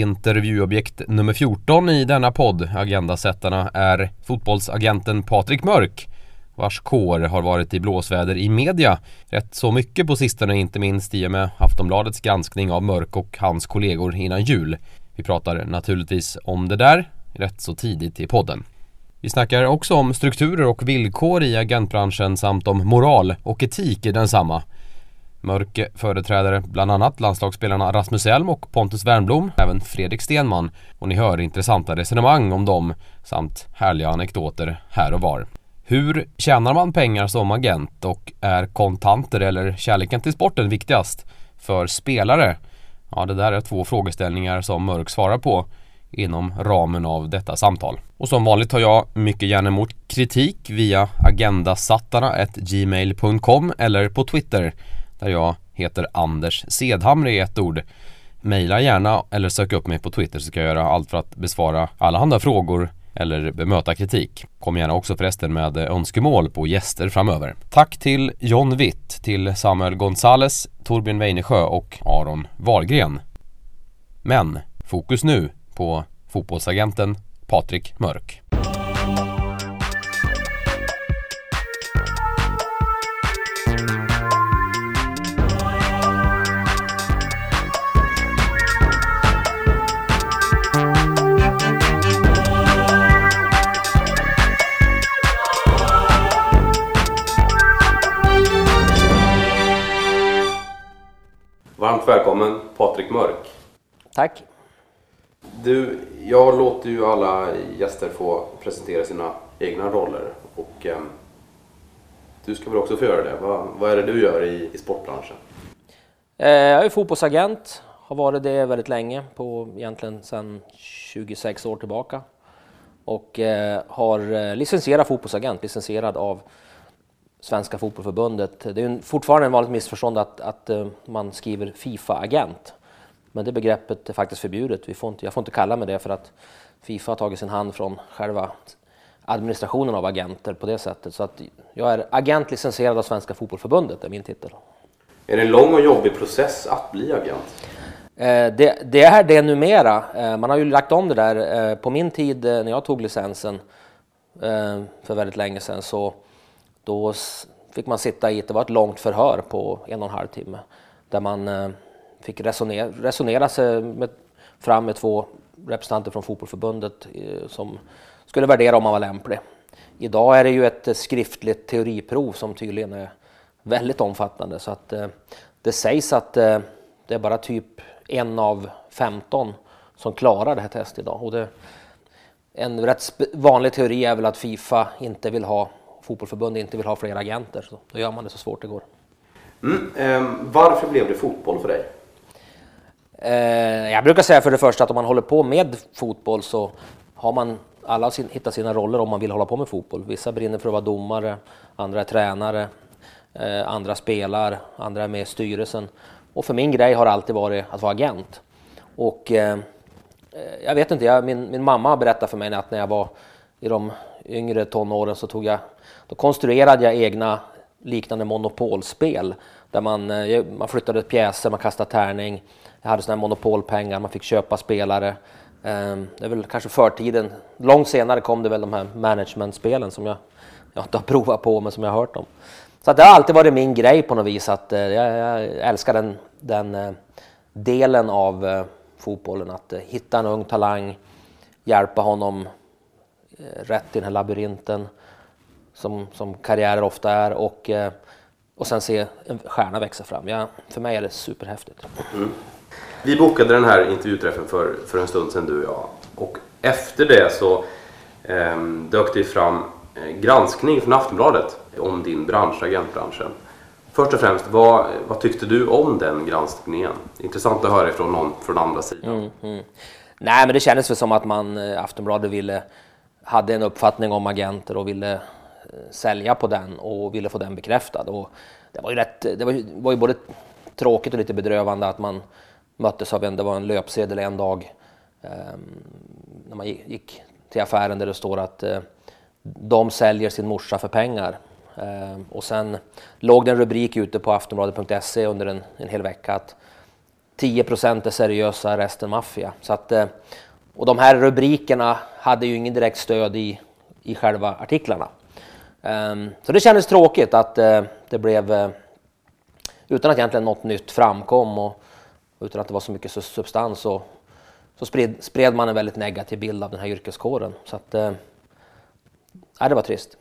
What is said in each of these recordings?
Intervjuobjekt nummer 14 i denna podd, Agendasättarna, är fotbollsagenten Patrik Mörk vars kår har varit i blåsväder i media rätt så mycket på sistone, inte minst i och med Aftonbladets granskning av Mörk och hans kollegor innan jul. Vi pratar naturligtvis om det där rätt så tidigt i podden. Vi snackar också om strukturer och villkor i agentbranschen samt om moral och etik i densamma. Mörke företräder bland annat landslagsspelarna Rasmus Elm och Pontus Wernblom, även Fredrik Stenman och ni hör intressanta resonemang om dem samt härliga anekdoter här och var. Hur tjänar man pengar som agent och är kontanter eller kärleken till sporten viktigast för spelare? Ja, det där är två frågeställningar som Mörk svarar på inom ramen av detta samtal. Och som vanligt tar jag mycket gärna emot kritik via agendasattarna.gmail.com eller på Twitter där jag heter Anders Sedhamre i ett ord. Maila gärna eller sök upp mig på Twitter så ska jag göra allt för att besvara alla andra frågor eller bemöta kritik. Kom gärna också förresten med önskemål på gäster framöver. Tack till John Witt, till Samuel Gonzales, Torbjörn Weinesjö och Aron Wahlgren. Men fokus nu på fotbollsagenten Patrik Mörk. Välkommen Patrik Mörk. Tack. Du, jag låter ju alla gäster få presentera sina egna roller och eh, du ska väl också få göra det. Va, vad är det du gör i, i sportbranschen? Eh, jag är fotbollsagent, har varit det väldigt länge, på egentligen sedan 26 år tillbaka. Och eh, har eh, licensierad fotbollsagent, licensierad av Svenska Fotbollförbundet. Det är fortfarande en vanligt missförstånd att, att uh, man skriver Fifa-agent. Men det begreppet är faktiskt förbjudet. Vi får inte, jag får inte kalla mig det för att Fifa har tagit sin hand från själva administrationen av agenter på det sättet. Så att jag är agent licensierad av Svenska Fotbollförbundet, är min titel. Är det en lång och jobbig process att bli agent? Eh, det, det, är det numera. Eh, man har ju lagt om det där. Eh, på min tid när jag tog licensen för väldigt länge sedan så då fick man sitta i, det var ett långt förhör på en och en halv timme där man eh, fick resonera, resonera sig med, fram med två representanter från fotbollförbundet eh, som skulle värdera om man var lämplig. Idag är det ju ett skriftligt teoriprov som tydligen är väldigt omfattande så att eh, det sägs att det är bara typ en av 15 som klarar det här testet idag. Och det, en rätt vanlig teori är väl att Fifa inte vill ha fotbollförbund inte vill ha fler agenter. Så då gör man det så svårt det går. Mm, eh, varför blev det fotboll för dig? Eh, jag brukar säga för det första att om man håller på med fotboll så har man alla sin, hittat sina roller om man vill hålla på med fotboll. Vissa brinner för att vara domare, andra är tränare, eh, andra spelar, andra är med i styrelsen. Och för min grej har det alltid varit att vara agent. Och eh, eh, jag vet inte, jag, min, min mamma berättade för mig att när jag var i de yngre tonåren så tog jag då konstruerade jag egna liknande monopolspel där man, eh, man flyttade pjäser, man kastade tärning. Jag hade sådana här monopolpengar, man fick köpa spelare. Ehm, det är väl kanske förtiden. Långt senare kom det väl de här managementspelen som jag, jag inte har provat på men som jag har hört om. Så det har alltid varit min grej på något vis att eh, jag, jag älskar den, den eh, delen av fotbollen. Att hitta en ung talang, hjälpa honom rätt i den här labyrinten som, som karriärer ofta är och, eh, och sen se en stjärna växa fram. Ja, för mig är det superhäftigt. Mm. Vi bokade den här intervjuträffen för, för en stund sedan du och jag och efter det så eh, dök det fram eh, granskning från Aftonbladet om din bransch, agentbranschen. Först och främst, vad, vad tyckte du om den granskningen? Intressant att höra ifrån någon från andra sidan. Mm, mm. Nej, men det kändes väl som att man, eh, Aftonbladet ville, hade en uppfattning om agenter och ville sälja på den och ville få den bekräftad. Och det var ju, rätt, det var, var ju både tråkigt och lite bedrövande att man möttes av en, det var en löpsedel en dag eh, när man gick till affären där det står att eh, de säljer sin morsa för pengar. Eh, och sen låg det en rubrik ute på aftonbladet.se under en, en hel vecka att 10 är seriösa, resten maffia. Så att, eh, och de här rubrikerna hade ju ingen direkt stöd i, i själva artiklarna. Um, så det kändes tråkigt att uh, det blev, uh, utan att egentligen något nytt framkom och utan att det var så mycket substans så, så spred, spred man en väldigt negativ bild av den här yrkeskåren. Så att, uh, det var trist.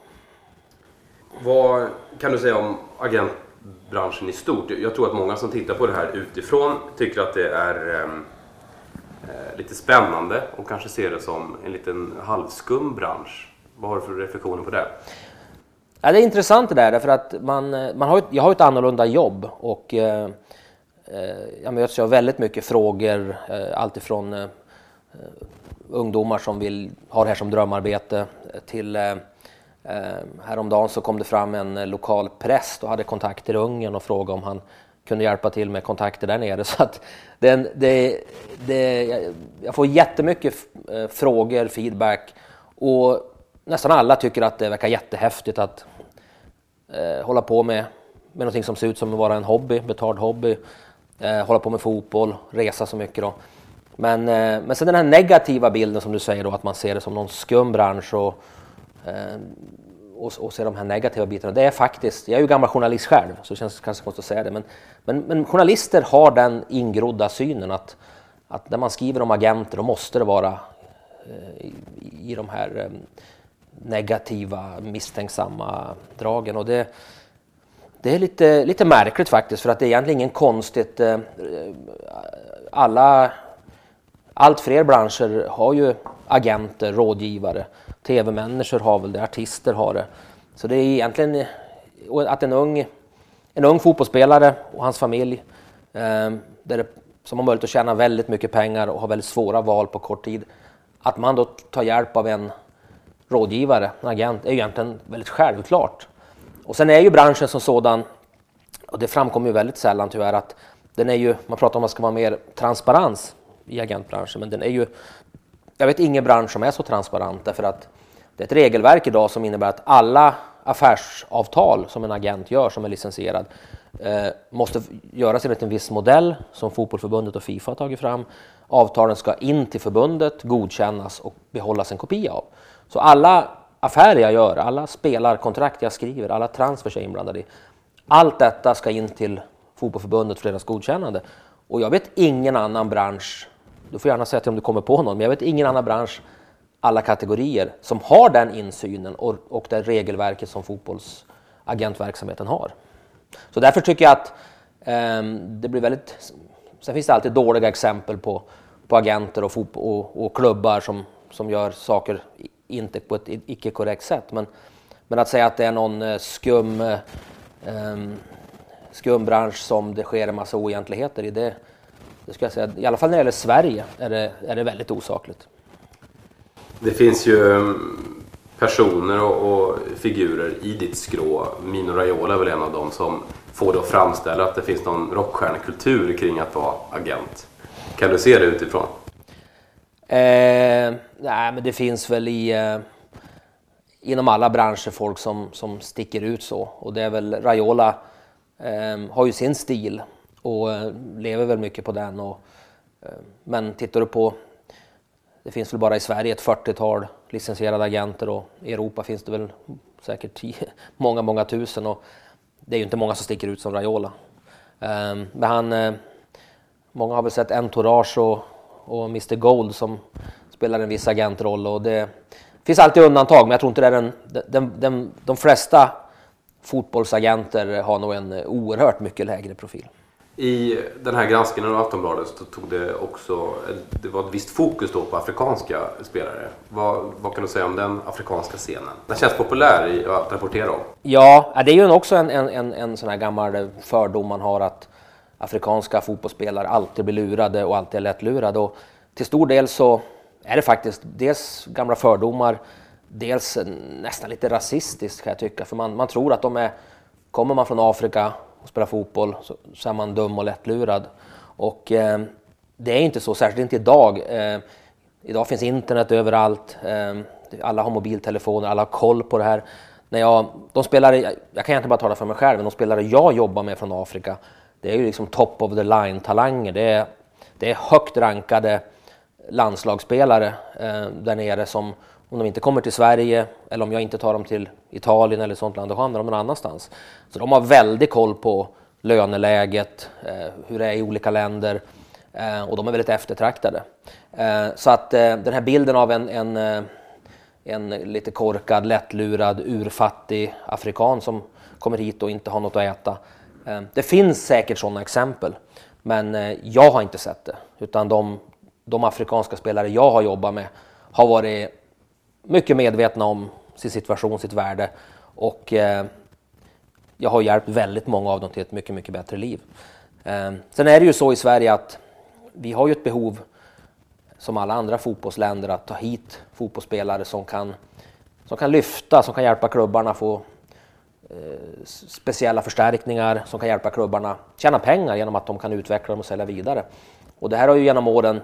Vad kan du säga om agentbranschen i stort? Jag tror att många som tittar på det här utifrån tycker att det är um, lite spännande och kanske ser det som en liten halvskum bransch. Vad har du för reflektioner på det? Ja, det är intressant det där, därför att man, eh, man har, jag har ett annorlunda jobb och eh, eh jag möts av väldigt mycket frågor, eh, alltifrån eh, eh, ungdomar som vill ha det här som drömarbete till eh, häromdagen så kom det fram en lokal präst och hade kontakter i Ungern och frågade om han kunde hjälpa till med kontakter där nere. Så att det, det, det, jag får jättemycket frågor, feedback och nästan alla tycker att det verkar jättehäftigt att eh, hålla på med, med någonting som ser ut som att vara en hobby, betald hobby. Eh, hålla på med fotboll, resa så mycket då. Men, eh, men sen den här negativa bilden som du säger då, att man ser det som någon skum bransch och, eh, och, och ser de här negativa bitarna. Det är faktiskt, jag är ju gammal journalist själv, så det känns kanske konstigt att säga det, men, men, men journalister har den ingrodda synen att, att när man skriver om agenter då måste det vara eh, i, i de här eh, negativa, misstänksamma dragen. Och det, det är lite, lite märkligt faktiskt för att det är egentligen inget konstigt. Eh, alla, allt fler branscher har ju agenter, rådgivare. Tv-människor har väl det, artister har det. Så det är egentligen att en ung, en ung fotbollsspelare och hans familj eh, där som har möjlighet att tjäna väldigt mycket pengar och har väldigt svåra val på kort tid. Att man då tar hjälp av en rådgivare, en agent, är ju egentligen väldigt självklart. Och sen är ju branschen som sådan, och det framkommer ju väldigt sällan tyvärr, att den är ju, man pratar om att det ska vara mer transparens i agentbranschen, men den är ju, jag vet ingen bransch som är så transparent därför att det är ett regelverk idag som innebär att alla affärsavtal som en agent gör som är licensierad eh, måste göras enligt en viss modell som Fotbollförbundet och Fifa har tagit fram. Avtalen ska in till förbundet, godkännas och behållas en kopia av. Så alla affärer jag gör, alla spelarkontrakt jag skriver, alla transfers jag är inblandad i. Allt detta ska in till Fotbollförbundet för deras godkännande. Och jag vet ingen annan bransch, du får gärna säga till om du kommer på någon, men jag vet ingen annan bransch, alla kategorier, som har den insynen och, och det regelverket som fotbollsagentverksamheten har. Så därför tycker jag att eh, det blir väldigt... Sen finns det alltid dåliga exempel på, på agenter och, och, och klubbar som, som gör saker inte på ett icke korrekt sätt. Men, men att säga att det är någon eh, skum, um, skum bransch som det sker en massa oegentligheter i, det, det ska jag säga, i alla fall när det gäller Sverige är det, är det väldigt osakligt. Det finns ju ehm, personer och, och figurer i ditt skrå. Mino Raiola är väl en av dem som får det att framställa att det finns någon rockstjärnekultur kring att vara agent. Kan du se det utifrån? Eh, nej, men det finns väl i eh, inom alla branscher folk som, som sticker ut så. Och det är väl Raiola eh, har ju sin stil och eh, lever väl mycket på den. Och, eh, men tittar du på, det finns väl bara i Sverige ett 40-tal licensierade agenter och i Europa finns det väl säkert tio, många, många tusen. Och det är ju inte många som sticker ut som Raiola. Eh, men han, eh, många har väl sett Entourage och och Mr Gold som spelar en viss agentroll. Och det finns alltid undantag, men jag tror inte det är den, den, den, de flesta fotbollsagenter har nog en oerhört mycket lägre profil. I den här granskningen av Aftonbladet så tog det också, det var ett visst fokus då på afrikanska spelare. Vad, vad kan du säga om den afrikanska scenen? Den känns populär i att rapportera om. Ja, det är ju också en, en, en, en sån här gammal fördom man har att afrikanska fotbollsspelare alltid blir lurade och alltid är lättlurade. Och till stor del så är det faktiskt dels gamla fördomar, dels nästan lite rasistiskt kan jag tycka. För man, man tror att de är, kommer man från Afrika och spelar fotboll så, så är man dum och lättlurad. Och eh, det är inte så, särskilt inte idag. Eh, idag finns internet överallt. Eh, alla har mobiltelefoner, alla har koll på det här. När jag, de spelare, jag kan egentligen bara tala för mig själv, men de spelare jag jobbar med från Afrika det är ju liksom top of the line-talanger. Det är, det är högt rankade landslagsspelare eh, där nere som om de inte kommer till Sverige eller om jag inte tar dem till Italien eller sånt land, då hamnar de någon annanstans. Så de har väldigt koll på löneläget, eh, hur det är i olika länder eh, och de är väldigt eftertraktade. Eh, så att eh, den här bilden av en, en, eh, en lite korkad, lättlurad, urfattig afrikan som kommer hit och inte har något att äta. Ehm, det finns säkert sådana exempel, men eh, jag har inte sett det. Utan de, de afrikanska spelare jag har jobbat med har varit mycket medvetna om sin situation, sitt värde och eh, jag har hjälpt väldigt många av dem till ett mycket, mycket bättre liv. Ehm, sen är det ju så i Sverige att vi har ju ett behov som alla andra fotbollsländer att ta hit fotbollsspelare som kan, som kan lyfta, som kan hjälpa klubbarna få speciella förstärkningar, som kan hjälpa klubbarna tjäna pengar genom att de kan utveckla dem och sälja vidare. Och det här har ju genom åren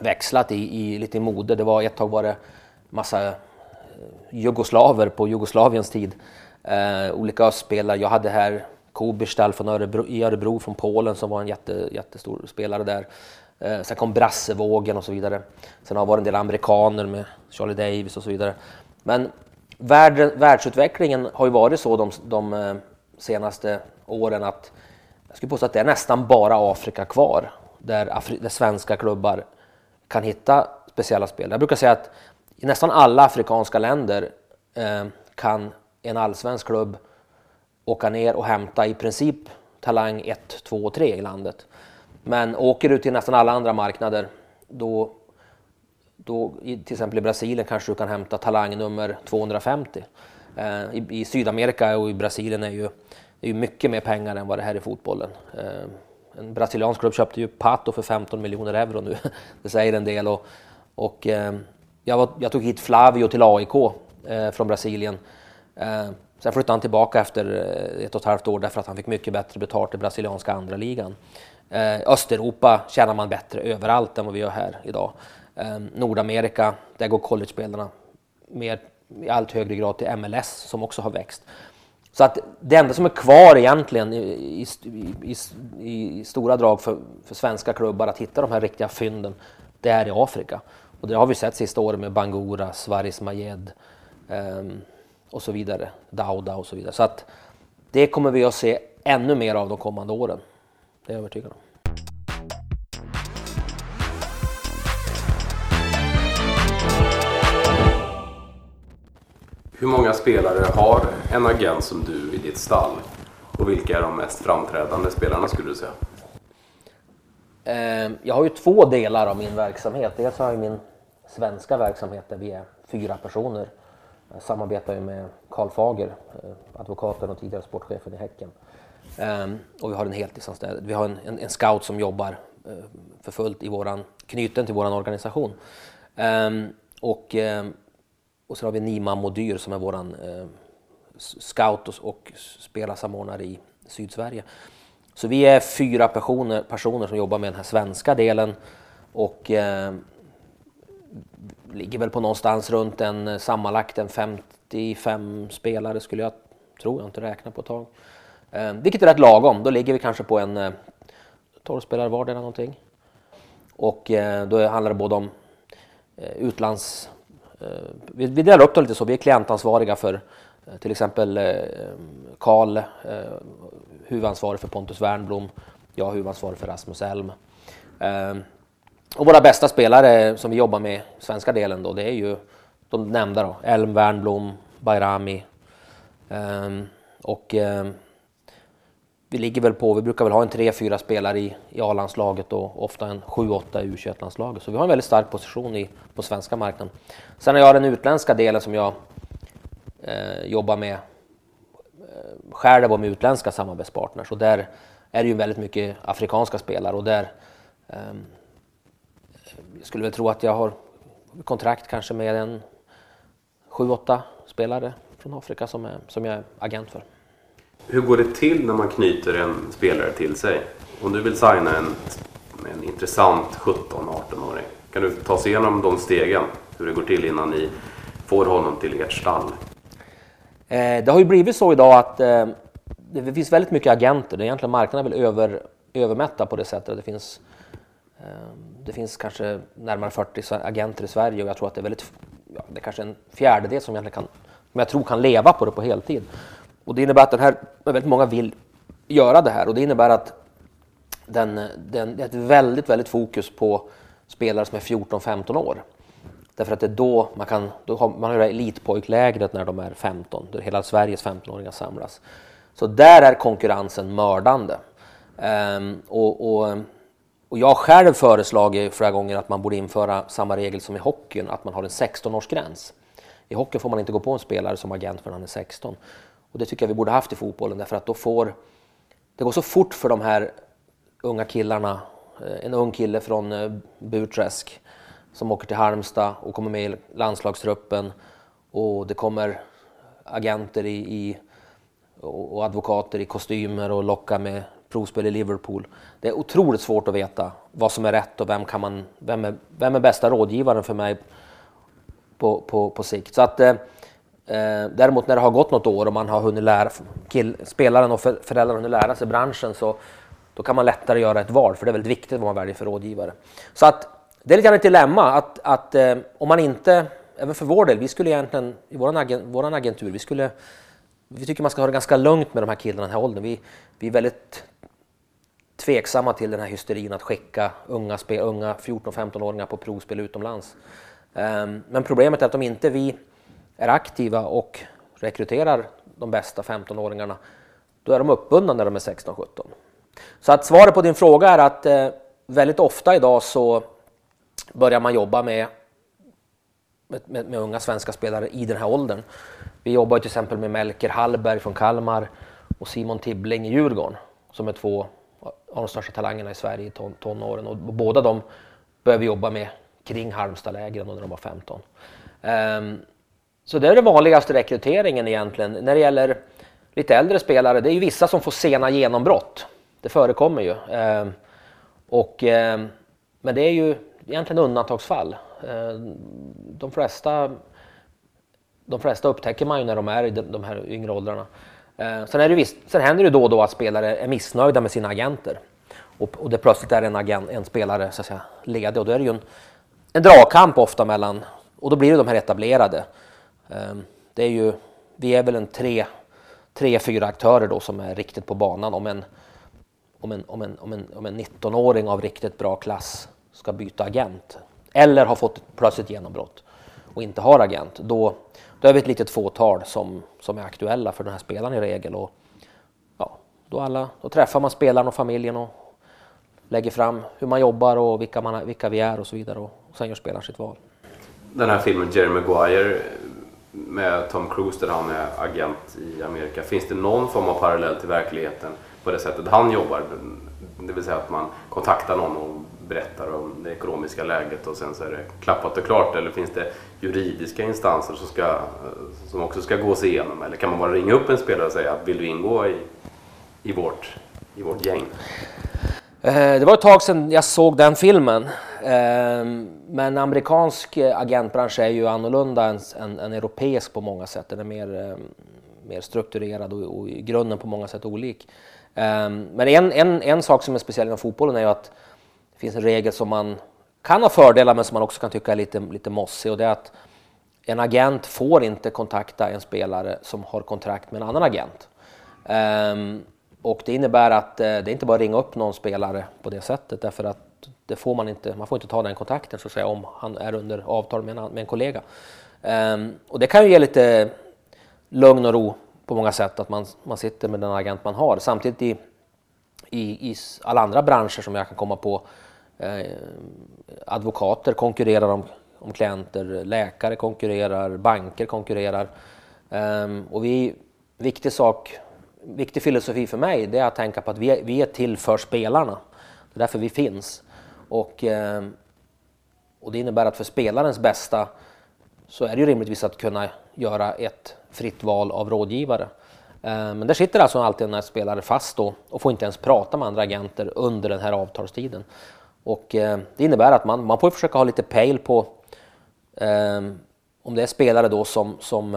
växlat i, i lite i mode. Det var ett tag var det massa eh, jugoslaver på Jugoslaviens tid. Eh, olika östspelare. Jag hade här Kobistal från Örebro, i Örebro från Polen som var en jätte, jättestor spelare där. Eh, sen kom brassevågen och så vidare. Sen har det varit en del amerikaner med Charlie Davis och så vidare. Men värld, världsutvecklingen har ju varit så de, de eh, senaste åren att jag skulle påstå att det är nästan bara Afrika kvar där, Afri där svenska klubbar kan hitta speciella spel. Jag brukar säga att i nästan alla afrikanska länder eh, kan en allsvensk klubb åka ner och hämta i princip talang 1, 2 och 3 i landet. Men åker du till nästan alla andra marknader, då, då till exempel i Brasilien kanske du kan hämta talang nummer 250. Eh, i, I Sydamerika och i Brasilien är ju, det är ju mycket mer pengar än vad det här är i fotbollen. Eh, en brasiliansk klubb köpte ju Pato för 15 miljoner euro nu. det säger en del. Och, och eh, jag, var, jag, tog hit Flavio till AIK eh, från Brasilien. Eh, sen flyttade han tillbaka efter eh, ett och ett halvt år därför att han fick mycket bättre betalt i brasilianska andra ligan. Eh, Östeuropa tjänar man bättre överallt än vad vi gör här idag. Eh, Nordamerika, där går collegespelarna mer i allt högre grad till MLS som också har växt. Så att det enda som är kvar egentligen i, i, i, i stora drag för, för, svenska klubbar att hitta de här riktiga fynden, det är i Afrika. Och det har vi sett sista åren med Bangura, Svaris Majed um, ehm, och så vidare, Dauda och så vidare. Så att det kommer vi att se ännu mer av de kommande åren. Det är jag övertygad om. Hur många spelare har en agent som du i ditt stall? Och vilka är de mest framträdande spelarna skulle du säga? Eh, jag har ju två delar av min verksamhet. Dels har jag min svenska verksamhet där vi är fyra personer. Jag samarbetar ju med Karl Fager, eh, advokaten och tidigare sportchefen i Häcken. Ehm, och vi har en heltidsanställd. Liksom, vi har en, en, en, scout som jobbar eh, för fullt i våran, knuten till vår organisation. Ehm, och, ehm, och så har vi Nima Modyr som är vår eh, scout och, och spelarsamordnare i Sydsverige. Så vi är fyra personer, personer som jobbar med den här svenska delen och eh, ligger väl på någonstans runt en eh, sammanlagt en 55 spelare skulle jag tro, jag har inte räknat på ett tag. Eh, vilket är rätt lagom, då ligger vi kanske på en eh, 12 spelare var eller någonting. Och eh, då handlar det både om eh, utlands... Eh, vi, vi delar upp det lite så, vi är klientansvariga för eh, till exempel eh, Karl huvudansvarig för Pontus Wernblom, jag huvudansvarig för Rasmus Elm. Och våra bästa spelare som vi jobbar med, svenska delen då, det är ju de nämnda då, Elm, Wernblom, Bayrami. Och vi ligger väl på, vi brukar väl ha en tre, fyra spelare i, i A-landslaget och ofta en sju, åtta i U21-landslaget. Så vi har en väldigt stark position i, på svenska marknaden. Sen har jag den utländska delen som jag eh, jobbar med eh, själv och med utländska samarbetspartners och där är det ju väldigt mycket afrikanska spelare och där eh, jag skulle väl tro att jag har kontrakt kanske med en sju, åtta spelare från Afrika som, är, som jag är agent för. Hur går det till när man knyter en spelare till sig? Om du vill signa en, en intressant 17-18-åring, kan du ta sig igenom de stegen? Hur det går till innan ni får honom till ert stall? Eh, det har ju blivit så idag att eh, det finns väldigt mycket agenter. Det är egentligen marknaden är väl över, övermätta på det sättet. Det finns, eh, det finns kanske närmare 40 agenter i Sverige och jag tror att det är väldigt, ja, det är kanske en fjärdedel som egentligen kan, som jag tror kan leva på det på heltid. Och det innebär att den här, väldigt många vill göra det här och det innebär att den, den, det är ett väldigt, väldigt fokus på spelare som är 14-15 år. Därför att det är då man kan, då har man har elitpojklägret när de är 15, där hela Sveriges 15-åringar samlas. Så där är konkurrensen mördande. Um, och, och, och jag har själv föreslagit flera gånger att man borde införa samma regel som i hockeyn, att man har en 16-årsgräns. I hockeyn får man inte gå på en spelare som agent förrän han är 16. Och det tycker jag vi borde haft i fotbollen därför att då får det går så fort för de här unga killarna. Eh, en ung kille från eh, Burträsk som åker till Halmstad och kommer med i landslagstruppen och det kommer agenter i, i och advokater i kostymer och lockar med provspel i Liverpool. Det är otroligt svårt att veta vad som är rätt och vem, kan man, vem, är, vem är bästa rådgivaren för mig på, på, på sikt. Så att, eh Eh, däremot när det har gått något år och man har hunnit lära, kill, spelaren och för, föräldrarna har hunnit lära sig branschen så då kan man lättare göra ett val för det är väldigt viktigt vad man väljer för rådgivare. Så att det är lite grann ett dilemma att, att eh, om man inte, även för vår del, vi skulle egentligen i vår agent, våran agentur, vi skulle vi tycker man ska ha det ganska lugnt med de här killarna i den här åldern. Vi, vi är väldigt tveksamma till den här hysterin att skicka unga, unga 14-15-åringar på provspel utomlands. Um, men problemet är att om inte vi är aktiva och rekryterar de bästa 15-åringarna, då är de uppbundna när de är 16-17. Så att svaret på din fråga är att eh, väldigt ofta idag så börjar man jobba med, med, med, unga svenska spelare i den här åldern. Vi jobbar till exempel med Melker Hallberg från Kalmar och Simon Tibbling i Djurgården som är två av de största talangerna i Sverige i ton, tonåren och båda de började vi jobba med kring Halmstadlägren när de var 15. Um, ehm, så det är den vanligaste rekryteringen egentligen. När det gäller lite äldre spelare, det är ju vissa som får sena genombrott. Det förekommer ju. Ehm, och, ehm, men det är ju egentligen undantagsfall. Ehm, de flesta de flesta upptäcker man ju när de är i de här yngre åldrarna. Sen, är det visst, sen händer det då och då att spelare är missnöjda med sina agenter och, och det plötsligt är en, agent, en spelare så att säga, ledig och då är det ju en, en dragkamp ofta mellan, och då blir det de här etablerade. Ehm, det är ju, vi är väl en tre, tre, fyra aktörer då som är riktigt på banan om en, om en, om en, om en, om en 19-åring av riktigt bra klass ska byta agent eller har fått plötsligt genombrott och inte har agent, då, då är vi ett litet fåtal som, som är aktuella för den här spelaren i regel. Och, ja, då, alla, då träffar man spelaren och familjen och lägger fram hur man jobbar och vilka, man, vilka vi är och så vidare. Och, och sen gör spelaren sitt val. Den här filmen Jerry Maguire med Tom Cruise där han är agent i Amerika. Finns det någon form av parallell till verkligheten på det sättet han jobbar? Det vill säga att man kontaktar någon och berättar om det ekonomiska läget och sen så är det klappat och klart eller finns det juridiska instanser som, ska, som också ska gås igenom eller kan man bara ringa upp en spelare och säga vill du ingå i, i, vårt, i vårt gäng? Eh, det var ett tag sedan jag såg den filmen. Ehm, men amerikansk agentbransch är ju annorlunda än, än, än europeisk på många sätt. Den är mer, ehm, mer strukturerad och, och i grunden på många sätt olik. Ehm, men en, en, en sak som är speciell inom fotbollen är ju att det finns en regel som man kan ha fördelar men som man också kan tycka är lite, lite mossig och det är att en agent får inte kontakta en spelare som har kontrakt med en annan agent. Och det innebär att eh, det är inte bara att ringa upp någon spelare på det sättet därför att det får man inte, man får inte ta den kontakten så att säga om han är under avtal med en, med en kollega. Um, och det kan ju ge lite lugn och ro på många sätt att man, man sitter med den agent man har. Samtidigt i, i, i alla andra branscher som jag kan komma på Eh, advokater konkurrerar om, om klienter, läkare konkurrerar, banker konkurrerar. Um, och vi, viktig sak, viktig filosofi för mig det är att tänka på att vi är, vi är till för spelarna. Det är därför vi finns. Och, eh, och det innebär att för spelarens bästa så är det ju rimligtvis att kunna göra ett fritt val av rådgivare. Eh, men där sitter alltså alltid en spelare fast då och får inte ens prata med andra agenter under den här avtalstiden. Och eh, det innebär att man, man får försöka ha lite pejl på om det är spelare då som, som,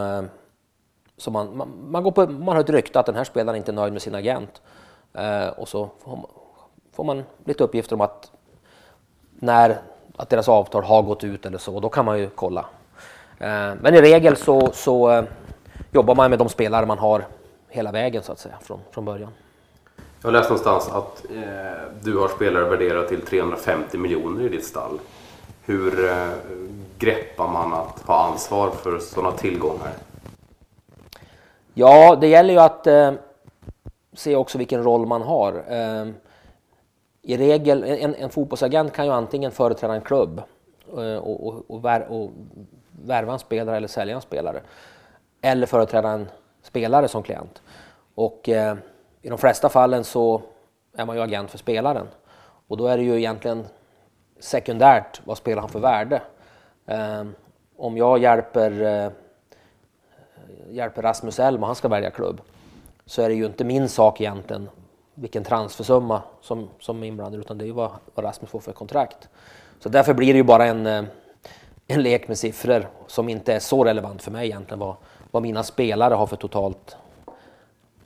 så man, man, man, går på, man har ett rykte att den här spelaren inte är nöjd med sin agent. Eh, och så får man, får man lite uppgifter om att när att deras avtal har gått ut eller så, då kan man ju kolla. Eh, men i regel så, så eh, jobbar man med de spelare man har hela vägen så att säga från, från början. Jag har läst någonstans att eh, du har spelare värderade till 350 miljoner i ditt stall. Hur eh, greppar man att ha ansvar för sådana tillgångar? Ja, det gäller ju att eh, se också vilken roll man har. Eh, I regel, en, en fotbollsagent kan ju antingen företräda en klubb eh, och, och, och, vär, och värva en spelare eller sälja en spelare. Eller företräda en spelare som klient. Och eh, i de flesta fallen så är man ju agent för spelaren. Och då är det ju egentligen sekundärt vad spelar han för värde. Eh, om jag hjälper, eh, hjälper Rasmus Elm och han ska välja klubb så är det ju inte min sak egentligen vilken transfersumma som, som är inblandad utan det är ju vad, vad Rasmus får för kontrakt. Så därför blir det ju bara en, eh, en lek med siffror som inte är så relevant för mig egentligen vad, vad mina spelare har för totalt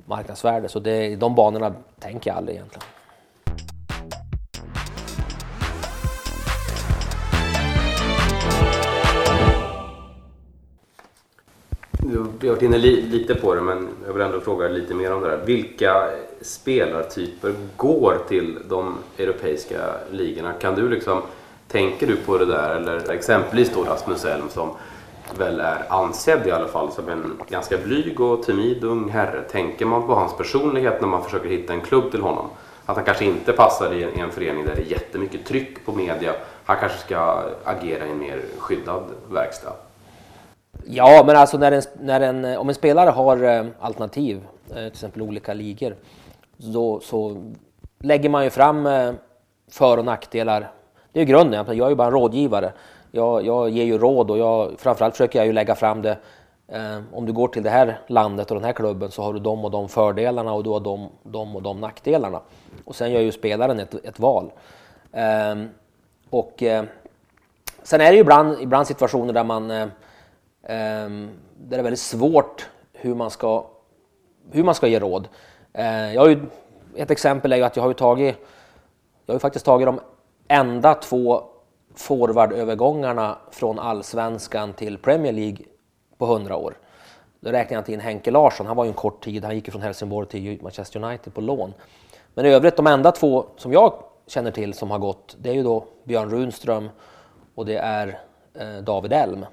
marknadsvärde. Så det, i de banorna tänker jag aldrig egentligen. Vi har varit inne lite på det men jag vill ändå fråga lite mer om det där. Vilka spelartyper går till de europeiska ligorna? Kan du liksom, tänker du på det där eller exempelvis då Rasmus Elm som väl är ansedd i alla fall som en ganska blyg och timid ung herre. Tänker man på hans personlighet när man försöker hitta en klubb till honom? Att han kanske inte passar i en förening där det är jättemycket tryck på media. Han kanske ska agera i en mer skyddad verkstad. Ja, men alltså när en, när en, om en spelare har eh, alternativ, eh, till exempel olika ligor, då, så lägger man ju fram eh, för och nackdelar. Det är grunden, jag är ju bara en rådgivare jag, jag ger ju råd och jag, framförallt försöker jag ju lägga fram det. Om du går till det här landet och den här klubben så har du de och de fördelarna och du har de, de och de nackdelarna. Och sen gör ju spelaren ett, ett val. Och sen är det ju ibland, ibland situationer där man eh, Ehm, där det är väldigt svårt hur man ska, hur man ska ge råd. Ehm, jag har ju, ett exempel är ju att jag har ju tagit, jag har ju faktiskt tagit de enda två forwardövergångarna från allsvenskan till Premier League på 100 år. Då räknar jag inte in Henke Larsson, han var ju en kort tid, han gick ju från Helsingborg till Manchester United på lån. Men i övrigt, de enda två som jag känner till som har gått, det är ju då Björn Runström och det är eh, David Elm.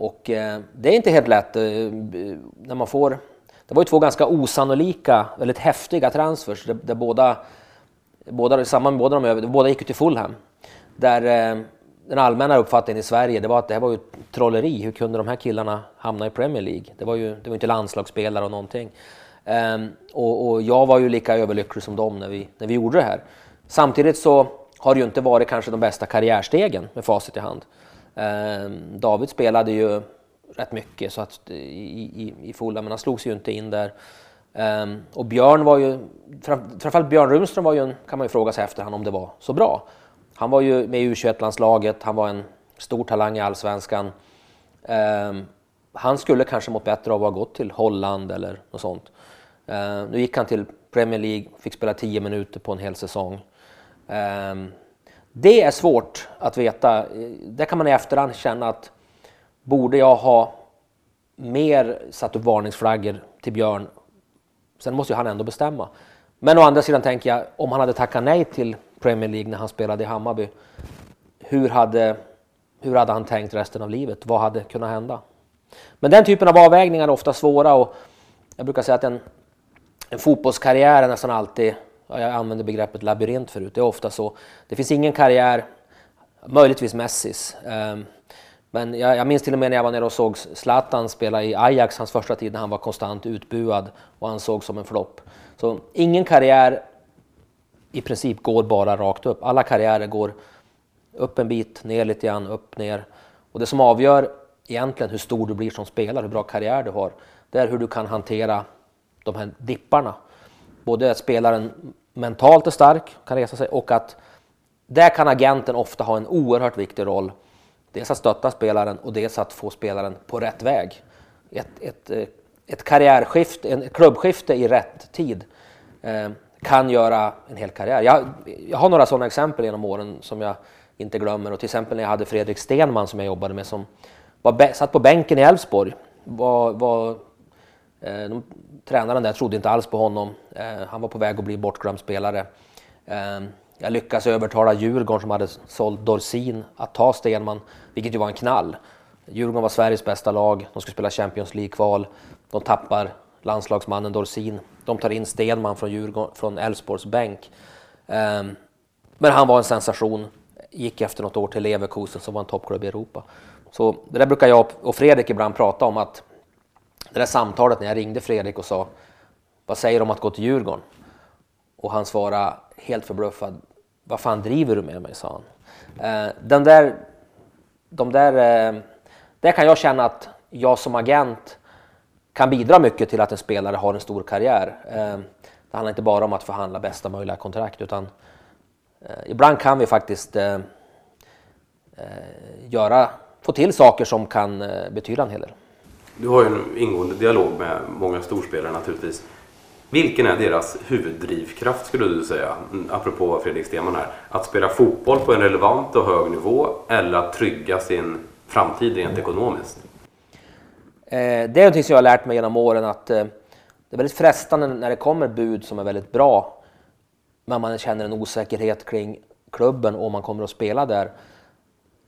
Och eh, det är inte helt lätt eh, när man får... Det var ju två ganska osannolika, väldigt häftiga transfers där, där båda, båda, samma med båda de båda gick ju till Fulham. Där eh, den allmänna uppfattningen i Sverige det var att det här var ju trolleri. Hur kunde de här killarna hamna i Premier League? Det var ju det var inte landslagsspelare och någonting. Ehm, och, och, jag var ju lika överlycklig som dem när vi, när vi gjorde det här. Samtidigt så har det ju inte varit kanske de bästa karriärstegen med facit i hand. Ehm, David spelade ju rätt mycket så att, i, i, i Fulham, men han slogs ju inte in där. Um, och Björn var ju, framförallt Björn Runström var ju en, kan man ju fråga sig efterhand om det var så bra. Han var ju med i U21-landslaget, han var en stor talang i allsvenskan. Um, han skulle kanske mått bättre av att ha gått till Holland eller något sånt. Um, nu gick han till Premier League, fick spela 10 minuter på en hel säsong. Det är svårt att veta. Det kan man i efterhand känna att borde jag ha mer satt upp varningsflaggor till Björn? Sen måste ju han ändå bestämma. Men å andra sidan tänker jag, om han hade tackat nej till Premier League när han spelade i Hammarby. Hur hade, hur hade han tänkt resten av livet? Vad hade kunnat hända? Men den typen av avvägningar är ofta svåra och jag brukar säga att en, en fotbollskarriär är nästan alltid, jag använde begreppet labyrint förut, det är ofta så. Det finns ingen karriär, möjligtvis Messis, ehm, men jag, jag, minns till och med när jag var nere och såg Zlatan spela i Ajax, hans första tid när han var konstant utbuad och ansågs som en flopp. Så ingen karriär i princip går bara rakt upp. Alla karriärer går upp en bit, ner lite grann, upp, ner. Och det som avgör egentligen hur stor du blir som spelare, hur bra karriär du har, det är hur du kan hantera de här dipparna. Både att spelaren mentalt är stark, kan resa sig, och att där kan agenten ofta ha en oerhört viktig roll. Dels att stötta spelaren och dels att få spelaren på rätt väg. Ett, ett, eh, ett karriärskifte, en klubbskifte i rätt tid eh, kan göra en hel karriär. Jag, jag har några sådana exempel genom åren som jag inte glömmer. Och till exempel när jag hade Fredrik Stenman som jag jobbade med som var, satt på bänken i Elfsborg. Var, var, Eh, de, tränaren där trodde inte alls på honom. Eh, han var på väg att bli bortglömd spelare. Eh, jag lyckades övertala Djurgården som hade sålt Dorsin att ta Stenman, vilket ju var en knall. Djurgården var Sveriges bästa lag, de skulle spela Champions League-kval. De tappar landslagsmannen Dorsin. De tar in Stenman från, Djurgården, från Elfsborgs bänk. Men han var en sensation. Gick efter något år till Leverkusen som var en toppklubb i Europa. Så det där brukar jag och Fredrik ibland prata om att det där samtalet när jag ringde Fredrik och sa vad säger du om att gå till Djurgården? Och han svarade helt förbluffad. Vad fan driver du med mig? sa han. Eh, den där, de där, eh, där kan jag känna att jag som agent kan bidra mycket till att en spelare har en stor karriär. Eh, det handlar inte bara om att förhandla bästa möjliga kontrakt utan eh, ibland kan vi faktiskt eh, eh göra, få till saker som kan eh, betyda en hel del. Du har ju en ingående dialog med många storspelare naturligtvis. Vilken är deras huvuddrivkraft skulle du säga, apropå Fredrik Stenman här? Att spela fotboll på en relevant och hög nivå eller att trygga sin framtid rent ekonomiskt? Eh, det är något som jag har lärt mig genom åren att eh, det är väldigt frestande när det kommer bud som är väldigt bra, men man känner en osäkerhet kring klubben och om man kommer att spela där.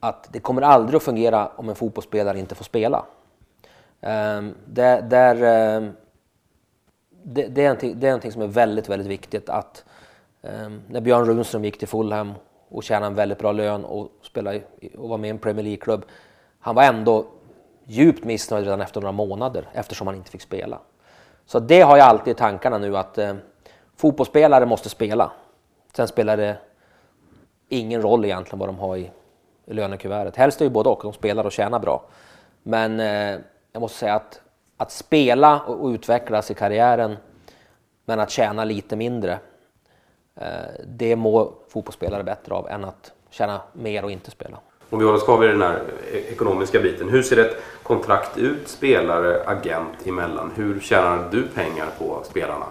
Att det kommer aldrig att fungera om en fotbollsspelare inte får spela. Um, det, där, um, det, det, är någonting, det är någonting som är väldigt, väldigt viktigt att um, när Björn Runström gick till Fulham och tjänade en väldigt bra lön och, spelade, och var med i en Premier League-klubb, han var ändå djupt missnöjd redan efter några månader eftersom han inte fick spela. Så det har jag alltid i tankarna nu att eh, fotbollsspelare måste spela. Sen spelar det ingen roll egentligen vad de har i, i lönekuvertet. Helst är ju både och, de spelar och tjänar bra. Men eh, jag måste säga att, att spela och, utvecklas i karriären men att tjäna lite mindre, eh, det mår fotbollsspelare bättre av än att tjäna mer och inte spela. Om vi håller oss kvar vid den här ekonomiska biten. Hur ser ett kontrakt ut spelare, agent emellan? Hur tjänar du pengar på spelarna?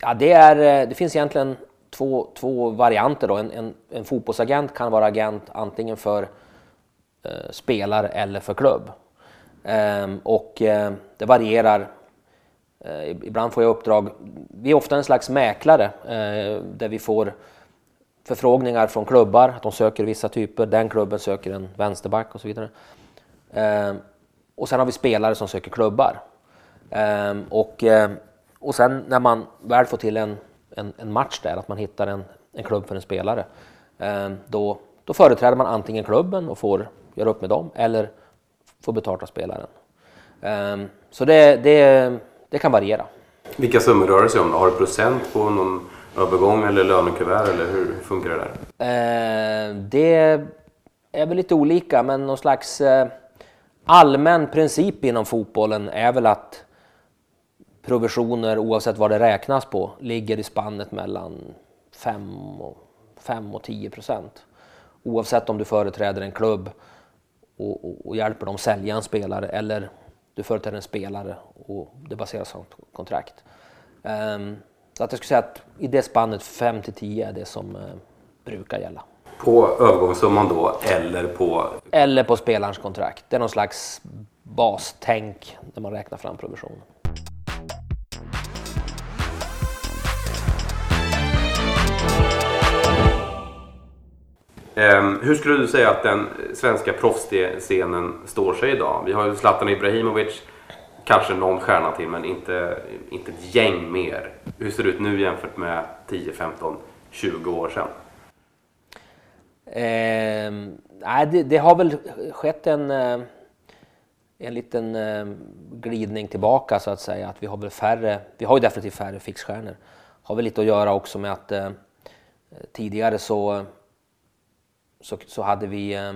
Ja, det, är, eh, det finns egentligen två, två varianter. Då. En, en, en fotbollsagent kan vara agent antingen för eh, spelare eller för klubb. Ehm, och eh, det varierar. Eh, ibland får jag uppdrag. Vi är ofta en slags mäklare eh, där vi får förfrågningar från klubbar, att de söker vissa typer. Den klubben söker en vänsterback och så vidare. Ehm, och sen har vi spelare som söker klubbar. Ehm, och, och sen när man väl får till en, en, en, match där, att man hittar en, en klubb för en spelare, då, då företräder man antingen klubben och får göra upp med dem eller får betalt av spelaren. Ehm, så det, det, det kan variera. Vilka summor rör det sig om? Har du procent på någon övergång eller lönekuvert eller hur funkar det där? Eh, det är väl lite olika men någon slags eh, allmän princip inom fotbollen är väl att provisioner oavsett vad det räknas på ligger i spannet mellan 5 och, 5 och 10 procent. Oavsett om du företräder en klubb och, och, och hjälper dem sälja en spelare eller du företräder en spelare och det baseras på kontrakt. Um, så att jag skulle säga att i det spannet 5 till 10 är det som eh, brukar gälla. På övergångssumman då eller på? Eller på spelarens kontrakt. Det är någon slags bastänk när man räknar fram provisionen. Ehm, hur skulle du säga att den svenska proffsscenen står sig idag? Vi har ju Zlatan Ibrahimovic kanske någon stjärna till men inte, inte ett gäng mer. Hur ser det ut nu jämfört med 10, 15, 20 år sedan? Eh, nej, det, det, har väl skett en, eh, en liten eh, glidning tillbaka så att säga. Att vi har väl färre, vi har ju definitivt färre fixstjärnor. Har väl lite att göra också med att eh, tidigare så, så, så hade vi eh,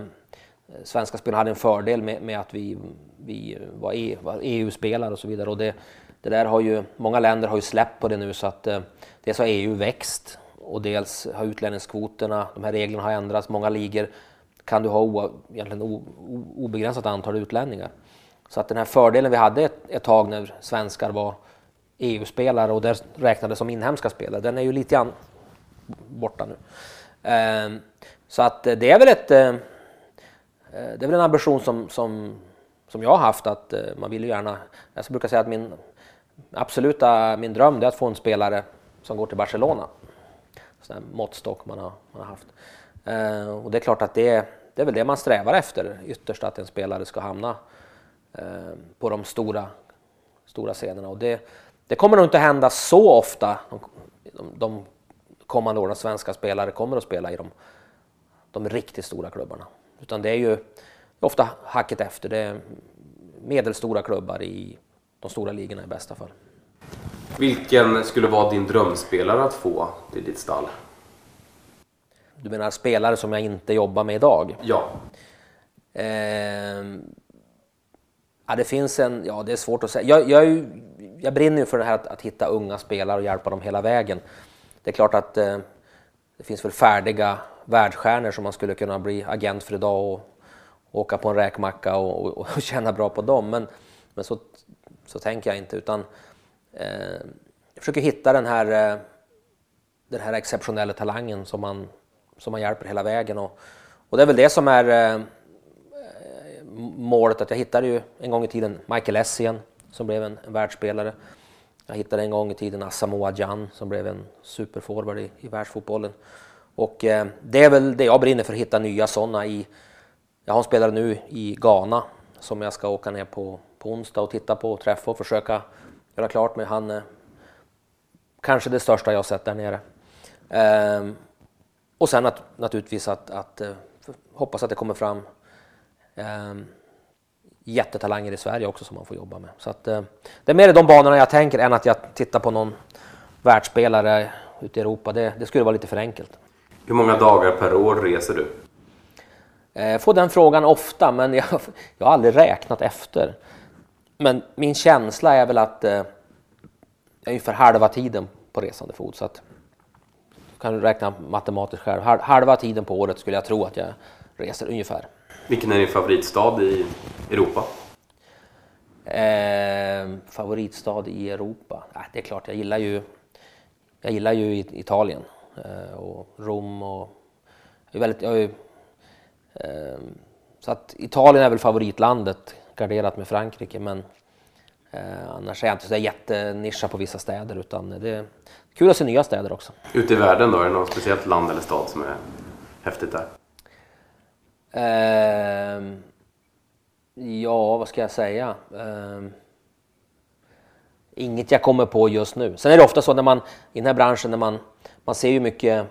svenska spelare hade en fördel med, med att vi, vi var, e, var EU-spelare och så vidare. Och det, det där har ju, många länder har ju släppt på det nu så att eh, dels har EU växt och dels har utlänningskvoterna, de här reglerna har ändrats. Många ligor kan du ha o, egentligen o, obegränsat antal utlänningar. Så att den här fördelen vi hade ett, ett tag när svenskar var EU-spelare och där räknades som inhemska spelare, den är ju lite grann borta nu. Eh, så att eh, det är väl ett... Eh, eh, det är väl en ambition som, som, som jag har haft att man vill ju gärna... Jag brukar säga att min absoluta min dröm är att få en spelare som går till Barcelona. Sån här måttstock man har, man har haft. Och det är klart att det, det är väl det man strävar efter ytterst, att en spelare ska hamna på de stora, stora scenerna. Och det, det kommer nog inte hända så ofta de, de, de kommande åren svenska spelare kommer att spela i de, de riktigt stora klubbarna. Utan det är ju ofta hacket efter. Det är medelstora klubbar i de stora ligorna i bästa fall. Vilken skulle vara din drömspelare att få till ditt stall? Du menar spelare som jag inte jobbar med idag? Ja. Eh, ja, det finns en, ja det är svårt att säga. Jag, jag, jag brinner ju för det här att, att, hitta unga spelare och hjälpa dem hela vägen. Det är klart att eh, det finns väl färdiga världsstjärnor som man skulle kunna bli agent för idag och, och åka på en räkmacka och, och, och tjäna bra på dem. Men, men så, så tänker jag inte utan eh, jag försöker hitta den här, eh, den här exceptionella talangen som man, som man hjälper hela vägen. Och, och det är väl det som är eh, målet att jag hittade ju en gång i tiden Michael Essien som blev en, en världsspelare. Jag hittade en gång i tiden Asamoah Gyan som blev en superforward i, i världsfotbollen. Och eh, det är väl det jag brinner för, att hitta nya sådana i... Jag har en spelare nu i Ghana som jag ska åka ner på, på onsdag och titta på och träffa och försöka göra klart med. Han eh, kanske det största jag sett där nere. Eh, och sen att, naturligtvis att, att eh, hoppas att det kommer fram eh, jättetalanger i Sverige också som man får jobba med. Så att, eh, det är mer i de banorna jag tänker än att jag tittar på någon världsspelare ute i Europa. Det, det skulle vara lite för enkelt. Hur många dagar per år reser du? Jag eh, får den frågan ofta, men jag, jag har aldrig räknat efter. Men min känsla är väl att eh, jag är ungefär halva tiden på resande fot. Så att, kan räkna matematiskt själv. Halva tiden på året skulle jag tro att jag reser ungefär. Vilken är din favoritstad i Europa? Eh, favoritstad i Europa? Eh, det är klart, jag gillar ju, jag gillar ju Italien och Rom. Och, är väldigt, jag är, eh, så att Italien är väl favoritlandet, garderat med Frankrike. Men eh, annars är jag inte så jättenischad på vissa städer. Utan det är kul att se nya städer också. Ute i världen då, är det något speciellt land eller stad som är häftigt där? Uh, ja, vad ska jag säga? Uh, inget jag kommer på just nu. Sen är det ofta så när man i den här branschen, när man, man ser ju mycket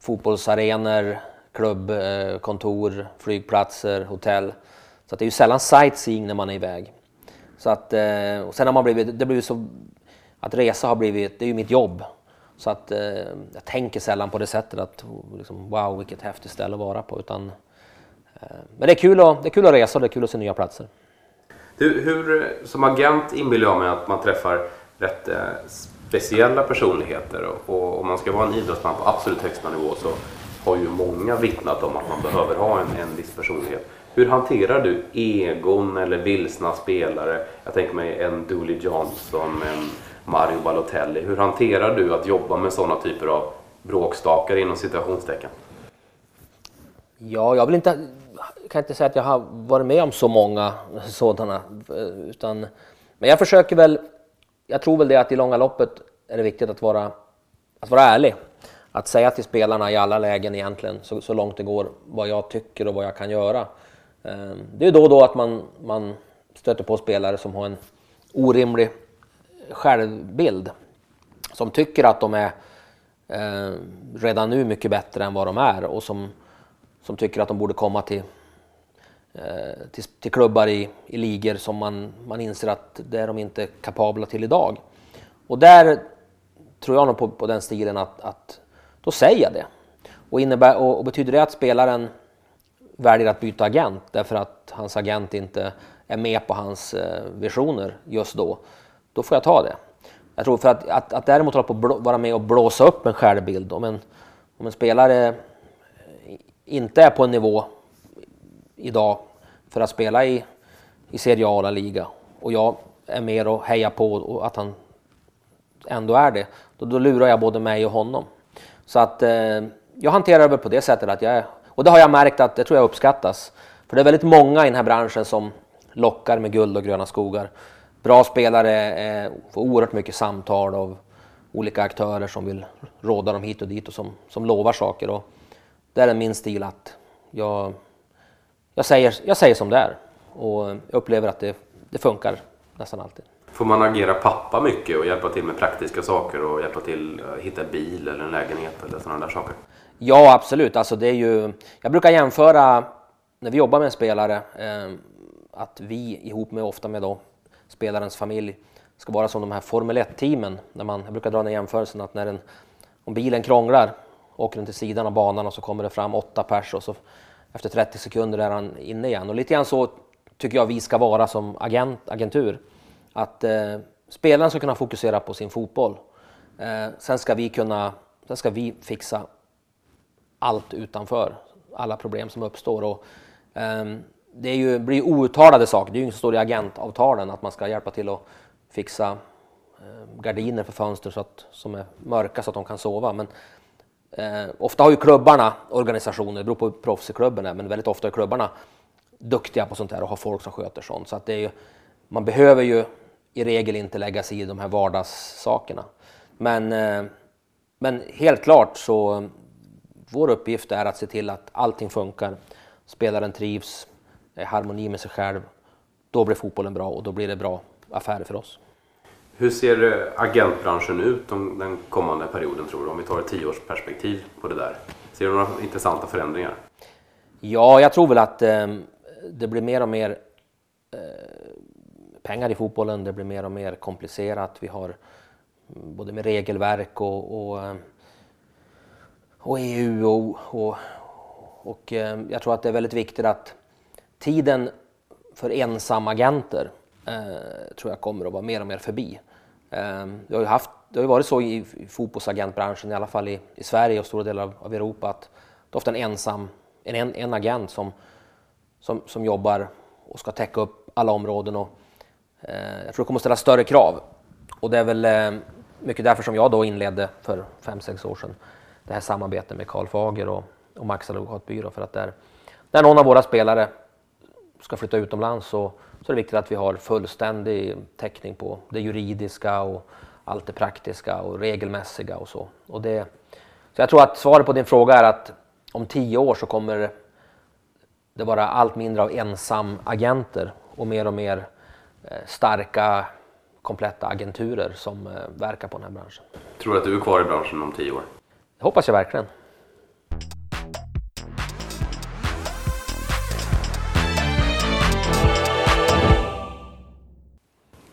fotbollsarenor, klubbkontor, eh, flygplatser, hotell. Så att det är ju sällan sightseeing när man är iväg. Så att, eh, och sen har man blivit, det blivit så, att resa har blivit, det är ju mitt jobb. Så att eh, jag tänker sällan på det sättet att liksom, wow vilket häftigt ställe att vara på. Utan Eh, men det är, kul att, det är kul att resa och det är kul att se nya platser. Du, hur, eh, som agent inbillar jag mig att man träffar rätt eh, speciella personligheter och om man ska vara en idrottsman på absolut högsta nivå så har ju många vittnat om att man behöver ha en, en viss personlighet. Hur hanterar du egon eller vilsna spelare? Jag tänker mig en Dooley Johnson, en Mario Balotelli. Hur hanterar du att jobba med sådana typer av bråkstakar inom citationstecken? Ja, jag vill inte kan inte säga att jag har varit med om så många sådana. Eh, utan, men jag försöker väl, jag tror väl det att i långa loppet är det viktigt att vara, att vara ärlig. Att säga till spelarna i alla lägen egentligen, så, så långt det går, vad jag tycker och vad jag kan göra. Ehm, det är då och då att man, man stöter på spelare som har en orimlig självbild. Som tycker att de är eh, redan nu mycket bättre än vad de är och som, som tycker att de borde komma till Eh, till, till klubbar i, i ligor som man, man inser att det är de inte kapabla till idag. Och där tror jag nog på, på den stilen att, att då säger jag det. Och, innebär, och, och, betyder det att spelaren väljer att byta agent därför att hans agent inte är med på hans eh, visioner just då, då får jag ta det. Jag tror för att, att, att däremot hålla på att vara med och blåsa upp en självbild, om en, om en spelare inte är på en nivå idag för att spela i, i Serie A eller liga och jag är med och hejar på och att han ändå är det, då, då lurar jag både mig och honom. Så att eh, jag hanterar det på det sättet att jag är, och det har jag märkt att det tror jag uppskattas. För det är väldigt många i den här branschen som lockar med guld och gröna skogar. Bra spelare eh, får oerhört mycket samtal av olika aktörer som vill råda dem hit och dit och som, som lovar saker. Och det är min stil att jag, jag, säger, jag säger som det är och jag upplever att det, det funkar nästan alltid. Får man agera pappa mycket och hjälpa till med praktiska saker och hjälpa till att hitta bil eller en lägenhet eller sådana där saker? Ja, absolut. Alltså det är ju, jag brukar jämföra när vi jobbar med en spelare eh, att vi ihop med ofta med då, spelarens familj ska vara som de här Formel 1-teamen. jag brukar dra den jämförelsen att när en, om bilen krånglar åker den till sidan av banan och så kommer det fram åtta pers och så efter 30 sekunder är han inne igen. Och lite grann så tycker jag vi ska vara som agent, agentur. Att eh, spelaren ska kunna fokusera på sin fotboll. Eh, sen ska vi kunna, sen ska vi fixa allt utanför, alla problem som uppstår. Och, eh, det är ju, blir outtalade saker, det är ju inget som står i agentavtalen att man ska hjälpa till att fixa eh, gardiner för fönster så att, som är mörka så att de kan sova. Men, eh, ofta har ju klubbarna organisationer, det beror på hur proffsig klubben är, men väldigt ofta är klubbarna duktiga på sånt här och har folk som sköter sånt. Så att det är ju, man behöver ju i regel inte lägga sig i de här vardagssakerna. Men, eh, men helt klart så vår uppgift är att se till att allting funkar. Spelaren trivs, är i harmoni med sig själv. Då blir fotbollen bra och då blir det bra affärer för oss. Hur ser eh, agentbranschen ut den kommande perioden tror du? Om vi tar ett tioårsperspektiv på det där. Ser du några intressanta förändringar? Ja, jag tror väl att eh, det blir mer och mer eh, pengar i fotbollen. Det blir mer och mer komplicerat. Vi har mm, både med regelverk och, och, eh, och EU och, och, och eh, jag tror att det är väldigt viktigt att tiden för ensamagenter eh, tror jag kommer att vara mer och mer förbi. Eh, det, har ju haft, det har ju varit så i, i fotbollsagentbranschen, i alla fall i, i Sverige och stora delar av, av Europa, att det är ofta en ensam en, en agent som, som, som jobbar och ska täcka upp alla områden. Och, eh, jag tror det kommer att ställa större krav. Och det är väl eh, mycket därför som jag då inledde för fem sex år sedan det här samarbetet med Karl Fager och, och Max advokatbyrå. För att där, när någon av våra spelare ska flytta utomlands så, så är det viktigt att vi har fullständig täckning på det juridiska och allt det praktiska och regelmässiga och så. Och det, så jag tror att svaret på din fråga är att om tio år så kommer det vara allt mindre av ensamagenter och mer och mer eh, starka kompletta agenturer som eh, verkar på den här branschen. Tror du att du är kvar i branschen om tio år? Det hoppas jag verkligen.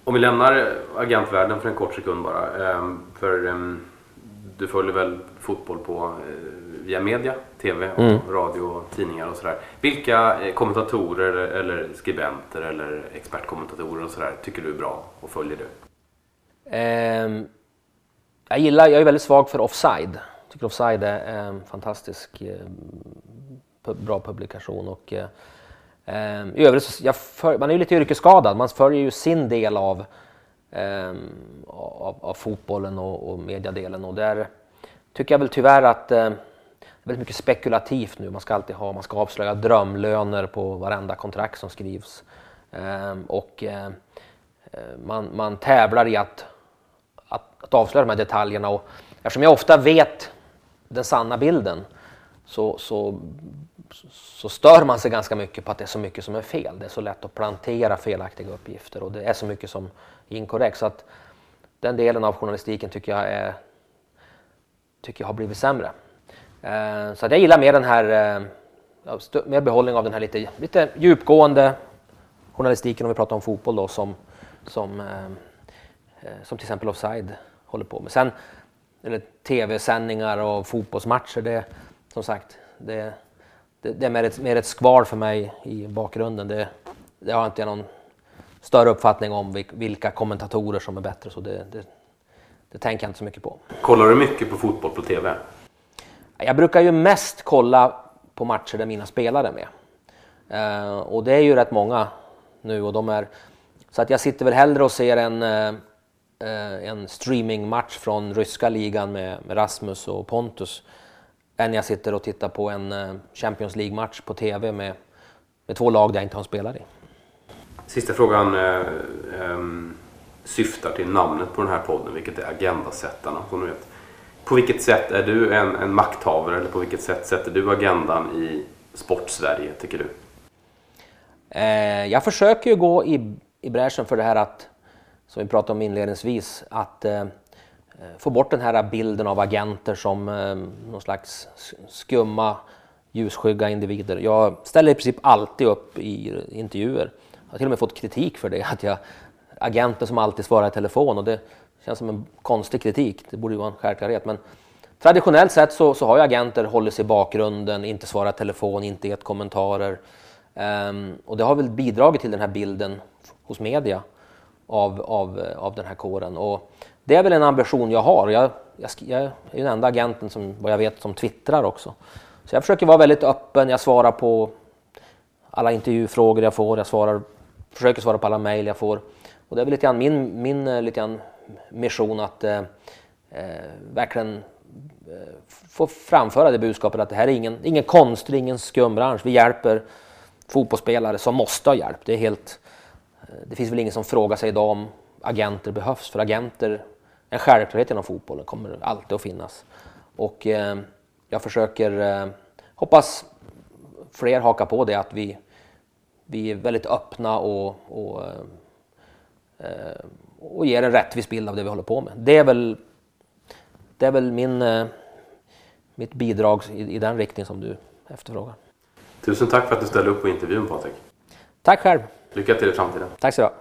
Om vi lämnar agentvärlden för en kort sekund bara. Ehm, för ehm, du följer väl fotboll på eh, via media, tv, och mm. radio, och tidningar och sådär. Vilka eh, kommentatorer eller skribenter eller expertkommentatorer och sådär tycker du är bra och följer du? Um, jag gillar, jag är väldigt svag för Offside. Jag tycker Offside är en fantastisk eh, bra publikation och Ehm, i övrigt så, för, man är ju lite yrkesskadad. Man följer ju sin del av um, av, av, fotbollen och, och mediadelen. Och där tycker jag väl tyvärr att eh, det är väldigt mycket spekulativt nu. Man ska alltid ha, man ska avslöja drömlöner på varenda kontrakt som skrivs. Ehm, och man, man tävlar i att, att, att avslöja de här detaljerna. Och eftersom jag ofta vet den sanna bilden så, så, så stör man sig ganska mycket på att det är så mycket som är fel. Det är så lätt att plantera felaktiga uppgifter och det är så mycket som är inkorrekt. Så att den delen av journalistiken tycker jag, är, tycker jag har blivit sämre. Eh, så att jag gillar mer den här, eh, mer behållning av den här lite, lite djupgående journalistiken om vi pratar om fotboll då som, som, eh, eh som till exempel Offside håller på med. Sen, eller tv-sändningar och fotbollsmatcher, det som sagt, det, det, det är mer ett, mer ett skval för mig i bakgrunden. Det, det har inte jag någon större uppfattning om vilka kommentatorer som är bättre. Så det, det, det tänker jag inte så mycket på. Kollar du mycket på fotboll på TV? Jag brukar ju mest kolla på matcher där mina spelare är med. Uh, och det är ju rätt många nu och de är... Så att jag sitter väl hellre och ser en, eh, en streamingmatch från ryska ligan med, med Rasmus och Pontus än jag sitter och tittar på en Champions League-match på TV med, med två lag där jag inte har en spelare i. Sista frågan eh, eh, syftar till namnet på den här podden, vilket är Agendasättarna. Som du vet. På vilket sätt är du en, en makthavare eller på vilket sätt sätter du agendan i Sportsverige, tycker du? Eh, jag försöker ju gå i, i bräschen för det här att, som vi pratade om inledningsvis, att eh, Eh, få bort den här bilden av agenter som eh, någon slags skumma, ljusskygga individer. Jag ställer i princip alltid upp i intervjuer. Jag har till och med fått kritik för det, att jag agenter som alltid svarar i telefon och det känns som en konstig kritik. Det borde ju vara en självklarhet. Men traditionellt sett så, så har ju agenter hållit sig i bakgrunden, inte svarat telefon, inte gett kommentarer. Um, och det har väl bidragit till den här bilden hos media av, av, av den här kåren. Och det är väl en ambition jag har. Jag, jag, jag är ju den enda agenten som vad jag vet som twittrar också. Så jag försöker vara väldigt öppen. Jag svarar på alla intervjufrågor jag får. Jag svarar, försöker svara på alla mejl jag får. Och det är väl lite grann min, min eh, lite grann mission att eh, eh, verkligen eh, få framföra det budskapet att det här är ingen, ingen konstig, ingen skum bransch. Vi hjälper fotbollsspelare som måste ha hjälp. Det, är helt, eh, det finns väl ingen som frågar sig idag om agenter behövs, för agenter, en självklarhet inom fotbollen kommer alltid att finnas. Och eh, jag försöker, eh, hoppas fler hakar på det, att vi, vi är väldigt öppna och, och Eh, och ger en rättvis bild av det vi håller på med. Det är väl, det är väl min, eh, mitt bidrag i, i den riktning som du efterfrågar. Tusen tack för att du ställde upp på intervjun Patrik. Tack själv. Lycka till i framtiden. Tack så du ha.